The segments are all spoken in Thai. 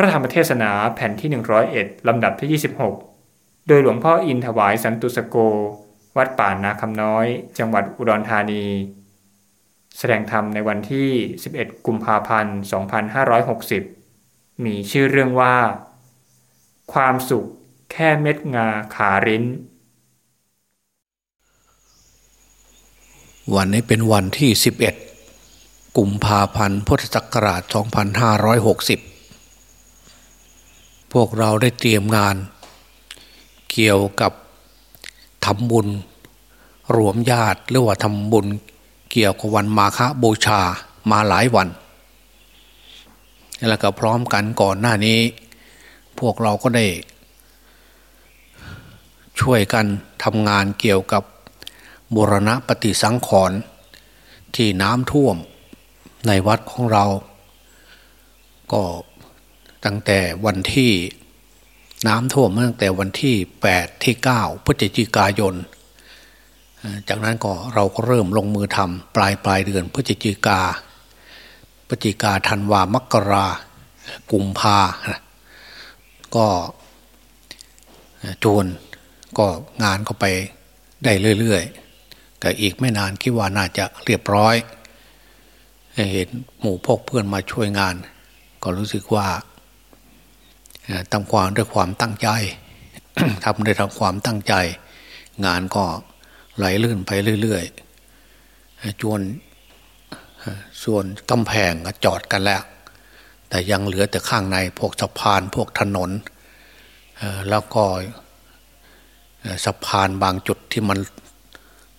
ระธรรมเทศนาแผ่นที่ 101 ลำดับที่ 26 โดยหลวงพ่ออินถวายสันตุสโก วัดป่านาคำน้อย จังหวัดอุดรธานี แสดงธรรมในวันที่ 11 กุมภาพันธ์ 2560 มีชื่อเรื่องว่า ความสุขแค่เม็ดงาขาริ้น วันนี้เป็นวันที่ 11 กุมภาพันธ์ พุทธศักราช 2560 พวกเราได้เตรียมงาน เกี่ยวกับทำบุญ รวมญาติหรือว่าทำบุญ เกี่ยวกับวันมาฆบูชามาหลายวัน แล้วก็พร้อมกันก่อนหน้านี้ พวกเราก็ได้ ช่วยกันทำงานเกี่ยวกับบุรณะปฏิสังขรณ์ที่น้ำท่วมในวัดของเรา ก็ ตั้งแต่วันที่น้ำท่วมตั้งแต่วันที่ 8 ที่ 9 พฤศจิกายน จากนั้นก็เราก็เริ่มลงมือทำปลายปลายเดือนพฤศจิกา พฤศจิกาธันวามกรากุมภาก็จูนก็งานก็ไปได้เรื่อยๆ แต่อีกไม่นานคิดว่าน่าจะเรียบร้อย เห็นหมู่พกเพื่อนมาช่วยงาน ก็รู้สึกว่า ทำความด้วยความตั้งใจทำด้วยทำความตั้งใจ งานก็ไหลลื่นไปเรื่อยๆจวนส่วนกำแพงก็จอดกันแล้ว แต่ยังเหลือแต่ข้างในพวกสะพานพวกถนน แล้วก็สะพานบางจุดที่มัน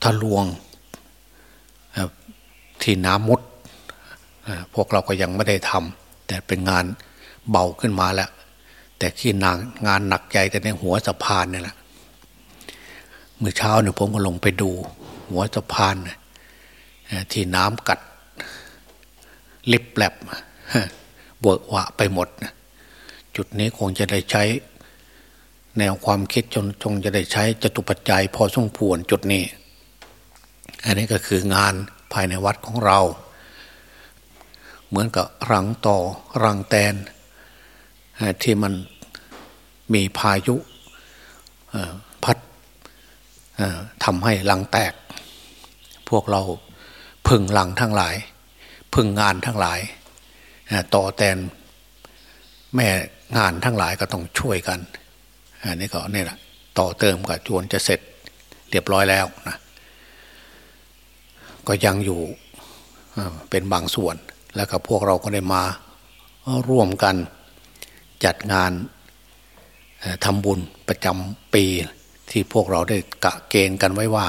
ทะลวงที่น้ำมุดพวกเราก็ยังไม่ได้ทำแต่เป็นงานเบาขึ้นมาแล้ว แต่ที่นางงานหนักใจแต่ในหัวสะพานนี่แหละเมื่อเช้าเนี่ยผมก็ลงไปดู หัวสะพานที่น้ำกัดลิบแลบเบิกวะไปหมด จุดนี้คงจะได้ใช้ แนวความคิดจนจงจะได้ใช้จตุปัจจัย พอสมควรจุดนี้ อันนี้ก็คืองานภายในวัดของเรา เหมือนกับรังต่อรังแตน ที่มันมีพายุพัดทำให้ลังแตก พวกเราพึ่งลังทั้งหลาย พึ่งงานทั้งหลาย ต่อแตนแม่งานทั้งหลายก็ต้องช่วยกันอันนี้ก็นี่แหละต่อเติมกับจวนจะเสร็จเรียบร้อยแล้วนะก็ยังอยู่เป็นบางส่วนแล้วก็พวกเราก็ได้มาร่วมกัน จัดงานทำบุญประจำปีที่พวกเราได้กะเกณฑ์กันไว้ว่า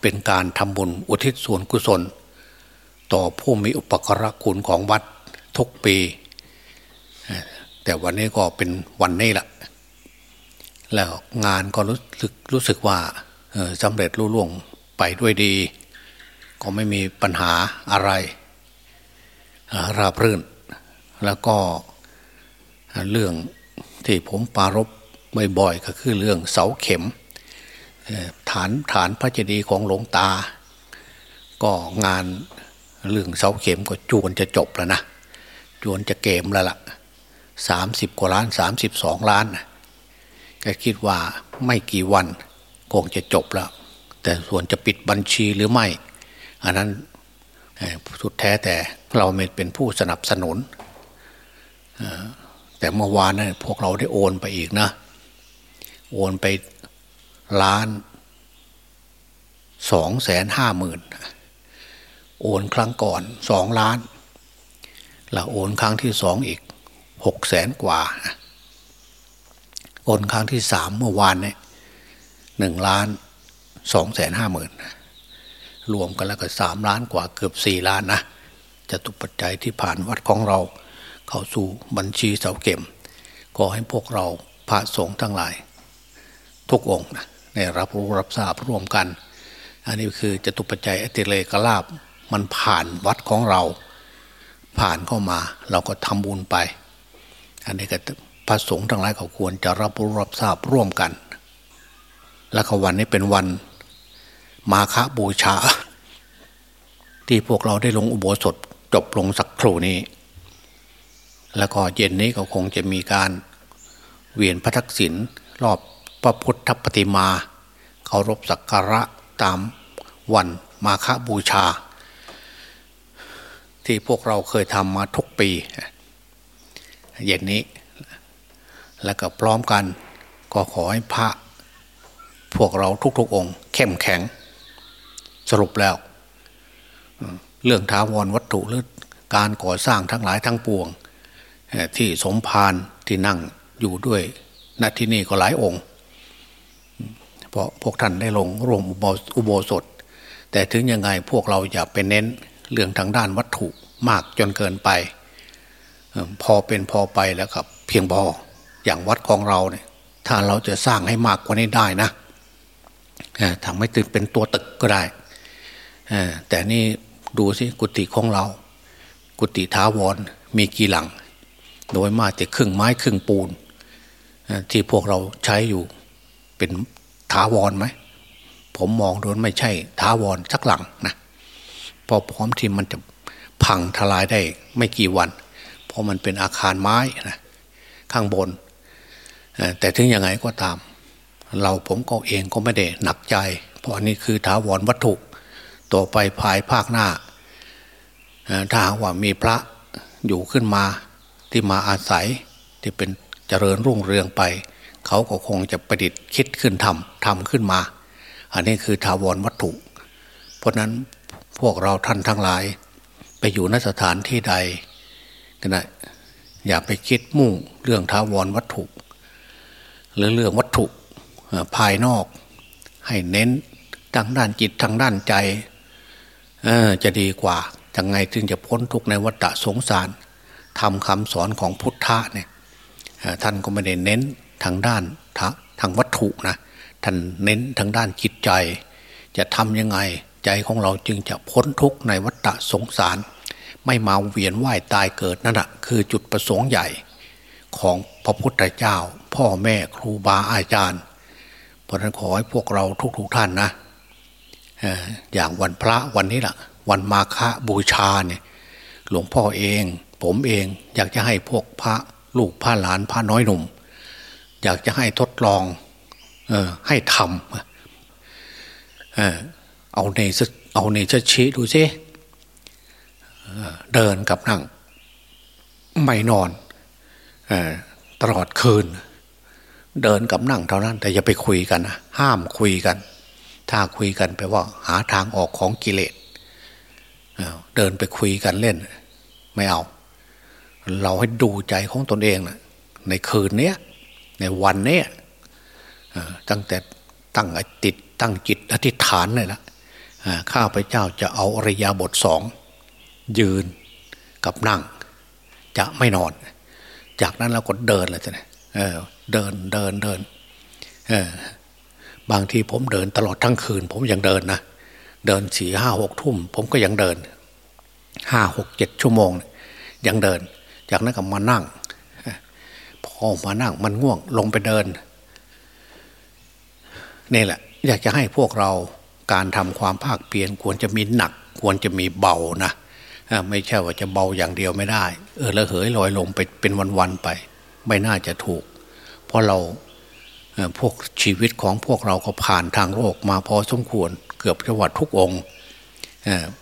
เป็นการทำบุญอุทิศส่วนกุศล ต่อผู้มีอุปกรคุณของวัดทุกปี แต่วันนี้ก็เป็นวันนี้แหละแล้วงานก็รู้สึกรู้สึกว่าสำเร็จรุ่ล่วงไปด้วยดี ก็ไม่มีปัญหาอะไรราบรื่น แล้วก็ เรื่องที่ผมปารบบ่อยๆก็คือเรื่องเสาเข็มฐานฐานพระเจดีย์ของหลวงตา ก็งานเรื่องเสาเข็มก็จวนจะจบแล้วนะจวนจะเกมแล้วละ่ะสามสิบกว่าล้านสามสิบสองล้านก็คิดว่าไม่กี่วันคงจะจบแล้ว แต่ส่วนจะปิดบัญชีหรือไม่ อันนั้นสุดแท้แต่เราเป็นผู้สนับสนุน แต่เมื่อวานนะั้นพวกเราได้โอนไปอีกนะ โอนไปล้านสองแสนห้าหมื่นโอนครั้งก่อนสองล้าน แล้วโอนครั้งที่สองอีกหกแสนกว่า โอนครั้งที่สามเมื่อวานเนี่ยหนึ่งล้านสองแสนห้าหมื่นรวมกันแล้วก็สามล้านกว่าเกือบสี่ล้านนะจะตุปัจจัยที่ผ่านวัดของเรา เข้าสู่บัญชีเสาเก็ม ขอให้พวกเราพระสงฆ์ทั้งหลาย ทุกองค์นะในรับรู้รับทราบร่วมกัน อันนี้คือจตุปัจจัยอติเลกลาบมันผ่านวัดของเรา ผ่านเข้ามาเราก็ทำบุญไป อันนี้ก็พระสงฆ์ทั้งหลายเขาควรจะรับรู้รับทราบร่วมกัน และก็วันนี้เป็นวันมาฆบูชา ที่พวกเราได้ลงอุโบสถจบลงสักครู่นี้ แล้วก็เย็นนี้ก็คงจะมีการเวียนพระทักษิณรอบพระพุทธปฏิมาเคารพสักการะตามวันมาฆบูชา ที่พวกเราเคยทำมาทุกปี เย็นนี้ แล้วก็พร้อมกันก็ขอให้พระ พวกเราทุกๆองค์ เข้มแข็ง สรุปแล้ว เรื่องท้าวรวัตถุหรือการก่อสร้างทั้งหลายทั้งปวง ที่สมภารที่นั่งอยู่ด้วยณที่นี่ก็หลายองค์ เพราะพวกท่านได้ลงร่วมอุโบสถ แต่ถึงยังไงพวกเราอย่าไปเน้นเรื่องทางด้านวัตถุมากจนเกินไป พอเป็นพอไปแล้วครับ เพียงพออย่างวัดของเราเนี่ยถ้าเราจะสร้างให้มากกว่านี้ได้นะทำให้ตึกเป็นตัวตึกก็ได้แต่นี่ดูสิกุฏิของเรา กุฏิท้าวรมีกี่หลัง โดยมากจะครึ่งไม้ครึ่งปูน ที่พวกเราใช้อยู่เป็นทาวรไหม ผมมองโดนไม่ใช่ทาวรสักหลังนะพอพร้อมที่มันจะพังทลายได้ไม่กี่วัน เพราะมันเป็นอาคารไม้นะข้างบน แต่ถึงยังไงก็ตาม เราผมก็เองก็ไม่ได้หนักใจ เพราะอันนี้คือทาวรวัตถุต่อไปภายภาคหน้าถ้าหากว่ามีพระอยู่ขึ้นมา ที่มาอาศัยที่เป็นเจริญรุ่งเรืองไป เขาก็คงจะประดิษฐ์คิดขึ้นทำทำขึ้นมา อันนี้คือทาวรวัตถุ เพราะนั้นพวกเราท่านทั้งหลาย ไปอยู่นสถานที่ใดก็ได้อย่าไปคิดมุ่งเรื่องทาวรวัตถุ หรือเรื่องวัตถุภายนอก ให้เน้นทางด้านจิตทางด้านใจจะดีกว่ายังไงจึงจะพ้นทุกในวัฏสงสาร ทำคำสอนของพุทธะเนี่ยท่านก็ไม่ได้เน้นทางด้านทางวัตถุนะท่านเน้นทางด้านจิตใจ จะทำยังไงใจของเราจึงจะพ้นทุกข์ในวัฏสงสาร ไม่มาเวียนว่ายตายเกิดนั่นแหะคือจุดประสงค์ใหญ่ของพระพุทธเจ้า พ่อแม่ครูบาอาจารย์เพราะนั้นขอให้พวกเราทุกๆทท่านนะอย่างวันพระวันนี้แหละวันมาฆบูชาเนี่ยหลวงพ่อเอง ผมเองอยากจะให้พวกพระลูกพระหลานพระน้อยหนุ่ม อยากจะให้ทดลองเออให้ทำเออเอาในเอาในชชี้ดูซิเดินกับนั่ง ไม่นอนอตลอดคืน เดินกับนั่งเท่านั้น แต่อย่าไปคุยกันนะห้ามคุยกัน ถ้าคุยกันแปลว่า หาทางออกของกิเลสเดินไปคุยกันเล่น ไม่เอา เราให้ดูใจของตนเองนะในคืนนี้ในวันนี้ตั้งแต่ตั้งติดตั้งจิตอธิษฐานเลยละข้าพเจ้าจะเอาอริยบทสองยืนกับนั่ง จะไม่นอน จากนั้นเราก็เดินเลยจ้ะเเดินเดินเดินบางทีผมเดินตลอดทั้งคืน ผมยังเดินนะเดินสี่ห้าหกทุ่ม ผมก็ยังเดินห้าหกเจ็ดชั่วโมง ยังเดิน จากนั้นก็มานั่ง พอมานั่งมันง่วงลงไปเดินนี่แหละ อยากจะให้พวกเราการทำความภาคเปลี่ยนควรจะมีหนัก ควรจะมีเบานะไม่ใช่ว่าจะเบาอย่างเดียวไม่ได้ เออแล้วเหยลอยลงไปเป็นวันๆไป ไม่น่าจะถูก เพราะเราพวกชีวิตของพวกเราก็ผ่านทางโลกมาพอสมควรเกือบจะวัดทุกองค์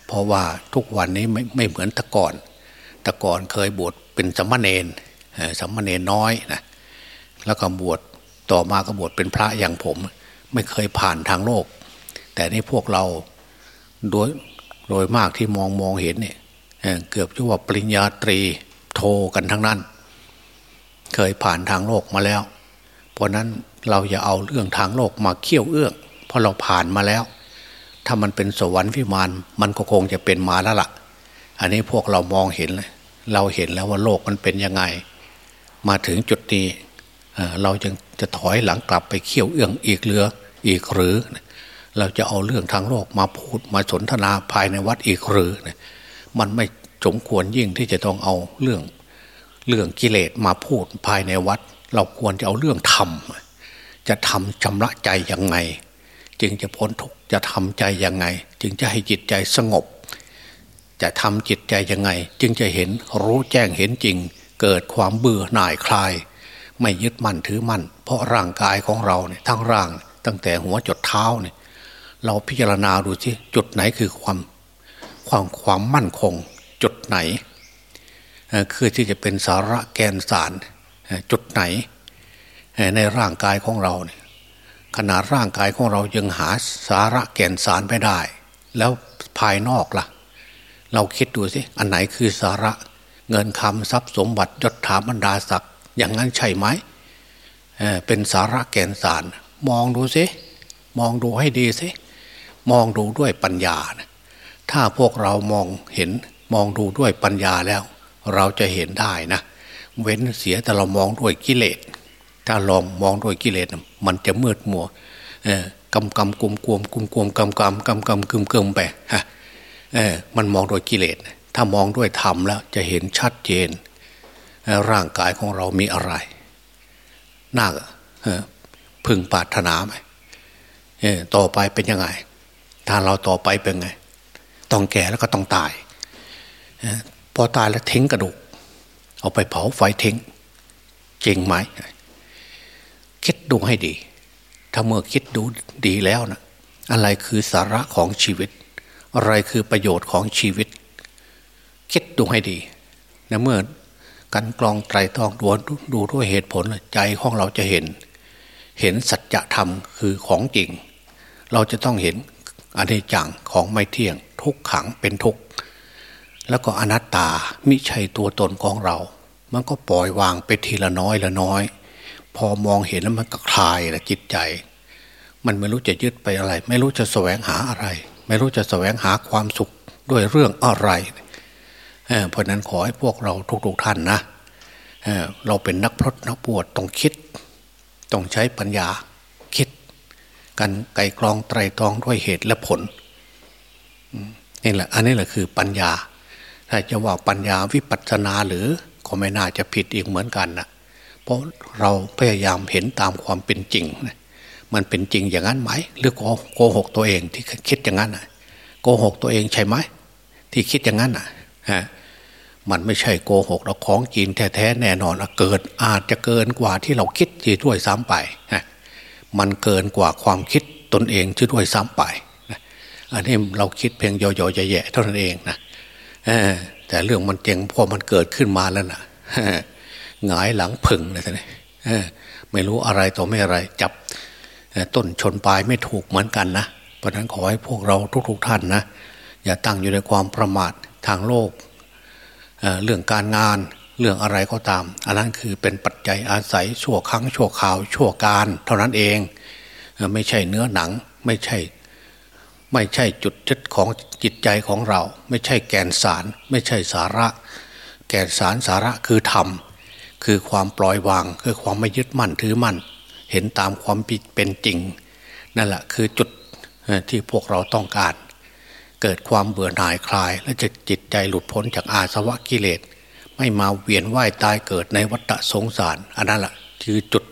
เพราะว่าทุกวันนี้ไม่ไม่เหมือนแต่ก่อน แต่ก่อนเคยบวช เป็นสัมมาเนนสัมมาเนนน้อยนะแล้วก็บวชต่อมาก็บวชเป็นพระอย่างผม ไม่เคยผ่านทางโลก แต่นี่พวกเราโดยโดยมากที่มองมองเห็นเนี่ยเกือบจะว่าปริญญาตรีโทกันทั้งนั้น เคยผ่านทางโลกมาแล้ว เพราะนั้นเราอย่าเอาเรื่องทางโลกมาเคี่ยวเอื้องเพราะเราผ่านมาแล้ว ถ้ามันเป็นสวรรค์วิมานมันก็คงจะเป็นมาแล้วละ่ะ อันนี้พวกเรามองเห็นเลย เราเห็นแล้วว่าโลกมันเป็นยังไง มาถึงจุดนี้เราจึงจะถอยหลังกลับไปเขี่ยวเอื้องอีกเรืออีกหรือ เราจะเอาเรื่องทางโลกมาพูดมาสนทนาภายในวัดอีกหรือ มันไม่สมควรยิ่งที่จะต้องเอาเรื่องเรื่องกิเลสมาพูดภายในวัด เราควรจะเอาเรื่องธรรมจะทำชำระใจยังไง จึงจะพ้นทุกจะทำใจยังไง จึงจะให้จิตใจสงบ จะทำจิตใจยังไง จึงจะเห็นรู้แจ้งเห็นจริง เกิดความเบื่อหน่ายคลาย ไม่ยึดมั่นถือมั่น เพราะร่างกายของเราเนี่ยทั้งร่าง ตั้งแต่หัวจดเท้าเนี่ยเราพิจารณาดูสิจุดไหนคือความความความมั่นคง จุดไหนคือที่จะเป็นสาระแกนสารจุดไหน ในร่างกายของเราเนี่ยขนาดร่างกายของเรายังหาสาระแก่นสารไม่ได้ แล้วภายนอกละ่ะ เราคิดดูสิอันไหนคือสาระเงินคำทรัพย์สมบัติยศถาบรรดาศักดิ์อย่างนั้นใช่ไหมเเป็นสาระแก่นสาร มองดูสิมองดูให้ดีสิมองดูด้วยปัญญานะถ้าพวกเรามองเห็นมองดูด้วยปัญญาแล้ว เราจะเห็นได้นะ เว้นเสียแต่เรามองด้วยกิเลส ถ้าลองมองด้วยกิเลสมันจะมืดมัวกำกำกุมกวมกุมกวมกำกำกำกำกึมกึมไปฮะ เออมันมองโดยกิเลส ถ้ามองด้วยธรรมแล้วจะเห็นชัดเจน ร่างกายของเรามีอะไรน่าพึงปรารถนาไหมต่อไปเป็นยังไง ถ้าเราต่อไปเป็นไง ต้องแก่แล้วก็ต้องตาย พอตายแล้วทิ้งกระดูก เอาไปเผาไฟทิ้ง จริงไหม คิดดูให้ดี ถ้าเมื่อคิดดูดีแล้วนะอะไรคือสาระของชีวิต อะไรคือประโยชน์ของชีวิต คิดดูให้ดีนะเมื่อกันกรองไตรตรองดูดูด้วยเหตุผลใจของเราจะเห็น เห็นสัจธรรมคือของจริง เราจะต้องเห็นอนิจจังของไม่เที่ยง ทุกขังเป็นทุกข์แล้วก็อนัตตามิใช่ตัวตนของเรา มันก็ปล่อยวางไปทีละน้อยละน้อย พอมองเห็นแล้วมันก็คลายละจิตใจ มันไม่รู้จะยึดไปอะไร ไม่รู้จะแสวงหาอะไร ไม่รู้จะแสวงหาความสุขด้วยเรื่องอะไรเเพราะนั้นขอให้พวกเราทุกๆท่านนะเเราเป็นนักพรตนักบวชต้องคิด ต้องใช้ปัญญาคิด กันไกลกรองไตรตรองด้วยเหตุและผลนี่แหละ อันนี้แหละคือปัญญา ถ้าจะว่าปัญญาวิปัสสนาหรือก็ไม่น่าจะผิดอีกเหมือนกันนะเพราะเราพยายามเห็นตามความเป็นจริง มันเป็นจริงอย่างนั้นไหม หรือโกหกตัวเองที่คิดอย่างนั้นโกหกตัวเองใช่ไหมที่คิดอย่างนั้นอะฮะมันไม่ใช่โกหกเราของกินแท้ๆแน่นอนเกิดอาจจะเกินกว่าที่เราคิดที่ด้วยซ้ำไปฮะมันเกินกว่าความคิดตนเองที่ด้วยซ้ำไปอันนี้เราคิดเพียงย่อๆแย่ๆเท่านั้นเองนะแต่เรื่องมันเจงพอมันเกิดขึ้นมาแล้วนะหงายหลังผึ่งเลยท่านไม่รู้อะไรต่อไม่อะไรจับ ต้นชนปลายไม่ถูกเหมือนกันนะ เพราะนั้นขอให้พวกเราทุกๆท่านนะ อย่าตั้งอยู่ในความประมาททางโลกเเรื่องการงานเรื่องอะไรก็ตาม อันนั้นคือเป็นปัจจัยอาศัยชั่วครั้งชั่วคราวชั่วการ เท่านั้นเองไม่ใช่เนื้อหนังไม่ใช่ ไม่ใช่จุดยึดของจิตใจของเรา ไม่ใช่แกนสาร ไม่ใช่สาระ แกนสารสาระคือธรรมคือความปล่อยวางคือความไม่ยึดมั่นถือมั่น เห็นตามความเป็นจริง นั่นแหละคือจุดที่พวกเราต้องการ เกิดความเบื่อหน่ายคลาย และจะจิตใจหลุดพ้นจากอาสวะกิเลส ไม่มาเวียนว่ายตายเกิดในวัฏสงสาร อันนั้นแหละคือจุด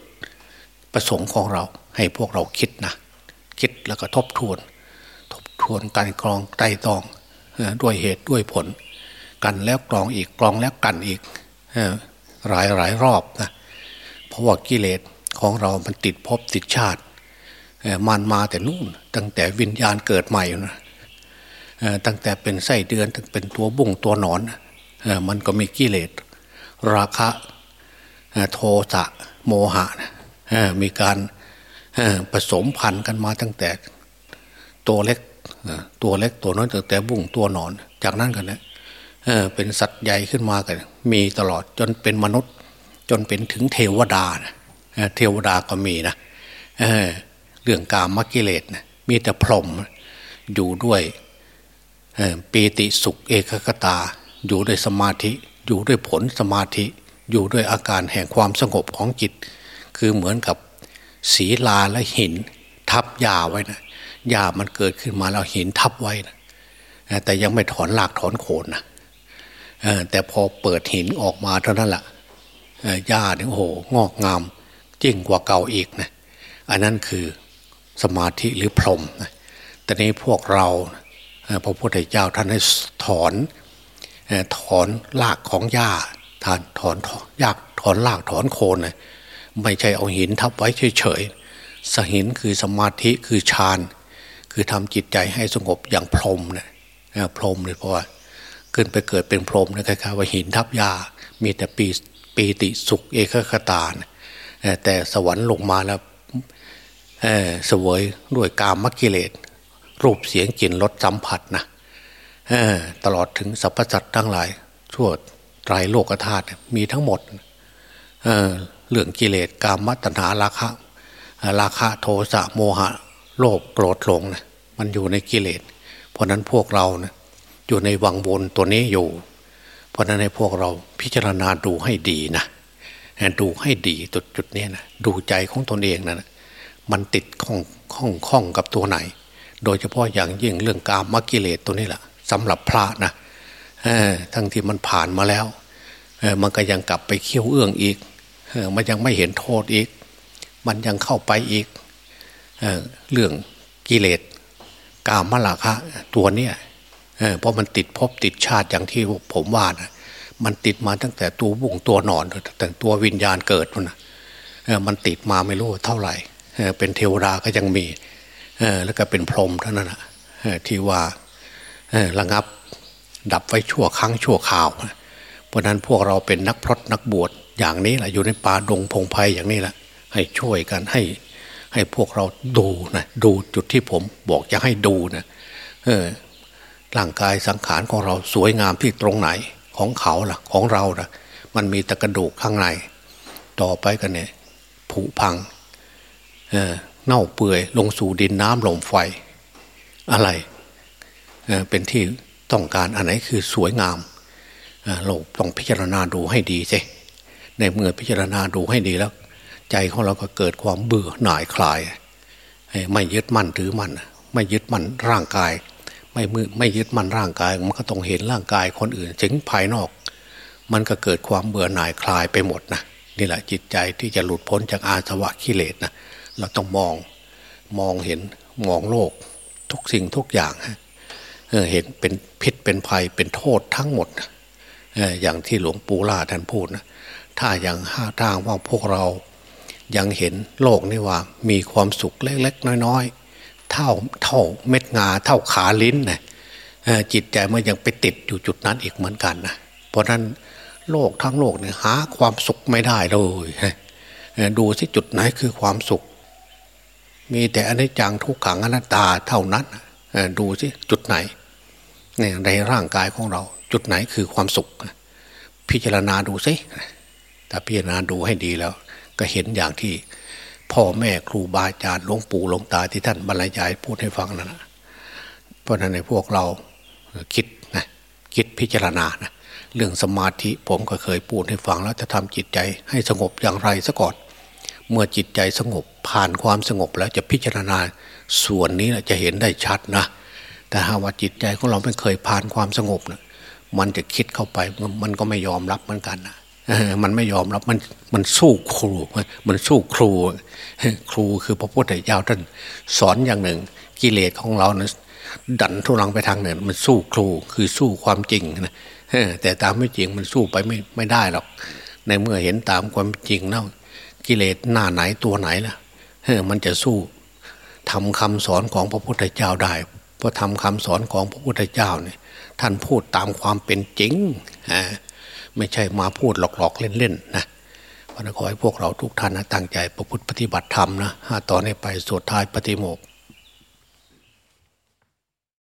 ประสงค์ของเราให้พวกเราคิดนะคิดแล้วก็ทบทวน ทบทวนการกรองไตรตองด้วยเหตุด้วยผล กันแล้วกรองอีกกรองแล้วกันอีกหลายหลายรอบนะเพราะว่ากิเลส ของเรามันติดภพติดชาติมันมาแต่นู่น ตั้งแต่วิญญาณเกิดใหม่นะตั้งแต่เป็นไส้เดือนตั้งเป็นตัวบุ้งตัวหนอนมันก็มีกิเลส ราคะโทสะโมหะมีการผสมพันธุ์กันมาตั้งแต่ตัวเล็กตัวเล็กตัวน้อยตั้งแต่บุ้งตัวหนอน จากนั้นกันนะเป็นสัตว์ใหญ่ขึ้นมากันมีตลอดจนเป็นมนุษย์ จนเป็นถึงเทวดานะ เทวดาก็มีนะเเรื่องกามกิเลสนะมีแต่พรหมอยู่ด้วยปีติสุขเอกคตา อยู่ด้วยสมาธิ อยู่ด้วยผลสมาธิ อยู่ด้วยอาการแห่งความสงบของจิต คือเหมือนกับศีลาและหิน ทับหญ้าไว้นะหญ้ามันเกิดขึ้นมาแล้วหินทับไว้นะแต่ยังไม่ถอนหลากถอนโคนนะแต่พอเปิดหินออกมาเท่านั้นแหละหญ้าเนี่ยโอ้โหงอกงาม ยิ่งกว่าเก่าอีกนะอันนั้นคือสมาธิหรือพรหมนะแต่นี้พวกเราพระพุทธเจ้าท่านให้ถอนถอนรากของหญ้าทานถอนยากถอนลากถอนโคนเลยไม่ใช่เอาหินทับไว้เฉยๆสหินคือสมาธิคือฌาน คือทำจิตใจให้สงบอย่างพรหมนี่ยพรหมเลยเพราะว่าขึ้นไปเกิดเป็นพรหมนะคล้ายๆว่าหินทับยา มีแต่ปีปีติสุขเอกคตา แต่สวรรค์ลงมาแล้วเสวยด้วยกามมกิเลส รูปเสียงกลิ่นรสสัมผัสนะตลอดถึงสรรพสัตว์ทั้งหลายทั่วไตรโลกธาตุมีทั้งหมดเเรื่องกิเลสกามมัตนาราคะราคะโทสะโมหะ โลภโกรธหลงนะมันอยู่ในกิเลส เพราะนั้นพวกเรานะอยู่ในวังวนตัวนี้อยู่ เพราะนั้นให้พวกเราพิจารณาดูให้ดีนะ ดูให้ดีจุดจุดนี้นะดูใจของตนเองนะมันติดข้องข้องข้องกับตัวไหน โดยเฉพาะอย่างยิ่งเรื่องกามมกิเลสตัวนี้แหละสำหรับพระนะทั้งที่มันผ่านมาแล้วมันก็ยังกลับไปเคี้ยวเอื้องอีกมันยังไม่เห็นโทษอีก มันยังเข้าไปอีกเเรื่องกิเลสกามมลาคะตัวเนี้ยเพราะมันติดพบติดชาติอย่างที่ผมว่านะ มันติดมาตั้งแต่ตัวบุ่งตัวนอนแต่ตัววิญญาณเกิดมันนะมันติดมาไม่รู้เท่าไหร่เป็นเทวดาก็ยังมีแล้วก็เป็นพรหมเท่านั้นนะที่ว่าระงับดับไว้ชั่วครั้งชั่วข่าว เพราะนั้นพวกเราเป็นนักพรตนักบวชอย่างนี้แหละอยู่ในป่าดงพงไพ่อย่างนี้แหละให้ช่วยกันให้ให้พวกเราดูนะดูจุดที่ผมบอกจะให้ดูนะร่างกายสังขารของเราสวยงามที่ตรงไหน ของเขาล่ะ ของเราล่ะ มันมีตะกระดูกข้างใน ต่อไปกันเนี่ยผุพังเเน่าเปื่อยลงสู่ดินน้ำลมไฟ อะไรเเป็นที่ต้องการอันไหนคือสวยงามเราต้องพิจารณาดูให้ดีสิในเมื่อพิจารณาดูให้ดีแล้ว ใจของเราก็เกิดความเบื่อหน่ายคลาย ไม่ยึดมั่นถือมั่นไม่ยึดมั่นร่างกาย ไม่มือไม่ยึดมั่นร่างกาย มันก็ต้องเห็นร่างกายคนอื่นถึงภายนอก มันก็เกิดความเบื่อหน่ายคลายไปหมดนะนี่แหละจิตใจที่จะหลุดพ้นจากอาสวะกิเลสนะเราต้องมองมองเห็นมองโลก ทุกสิ่งทุกอย่างเห็นเป็นพิษเป็นภัยเป็นโทษทั้งหมดอย่างที่หลวงปู่ล่าท่านพูดนะถ้าอย่างห้าทางว่าพวกเรายังเห็นโลกนี่ว่ามีความสุขเล็กๆน้อยๆ เท่าเท่าเม็ดงาเท่าขาลิ้นนะจิตใจมันยังไปติดอยู่จุดนั้นอีกเหมือนกันนะเพราะนั้นโลกทั้งโลกเนี่ยหาความสุขไม่ได้เลยดูสิจุดไหนคือความสุข มีแต่อนิจจังทุกขังอนัตตาเท่านั้นดูสิจุดไหนในร่างกายของเราจุดไหนคือความสุข พิจารณาดูสิถ้าพิจารณาดูให้ดีแล้ว ก็เห็นอย่างที่ พ่อแม่ครูบาอาจารย์หลวงปู่หลวงตาที่ท่านบรรยายพูดให้ฟังนั่นเพราะนั้นในพวกเราคิดนะคิดพิจารณานะเรื่องสมาธิผมก็เคยพูดให้ฟังแล้วจะทำจิตใจให้สงบอย่างไรซะก่อน เมื่อจิตใจสงบผ่านความสงบแล้วจะพิจารณาส่วนนี้จะเห็นได้ชัดนะ แต่หากว่าจิตใจของเราไม่เคยผ่านความสงบนะมันจะคิดเข้าไปมันก็ไม่ยอมรับเหมือนกันนะ มันไม่ยอมรับมันมันสู้ครูมันสู้ครู ครูคือพระพุทธเจ้าท่านสอนอย่างหนึ่ง กิเลสของเรานะดันทุลังไปทางหนึ่งมันสู้ครูคือสู้ความจริงนะแต่ตามไม่จริงมันสู้ไปไม่ไม่ได้หรอก ในเมื่อเห็นตามความจริงแล้วกิเลสหน้าไหนตัวไหนล่ะมันจะสู้ทำคำสอนของพระพุทธเจ้าได้เพราะทำคำสอนของพระพุทธเจ้าเนี่ยท่านพูดตามความเป็นจริง ไม่ใช่มาพูดหลอกๆเล่นๆนะพระนั้นขอให้พวกเราทุกท่านนะตั้งใจประพฤติปฏิบัติธรรมนะต่อเนนี้ไปสวดท้ายปฏิโมก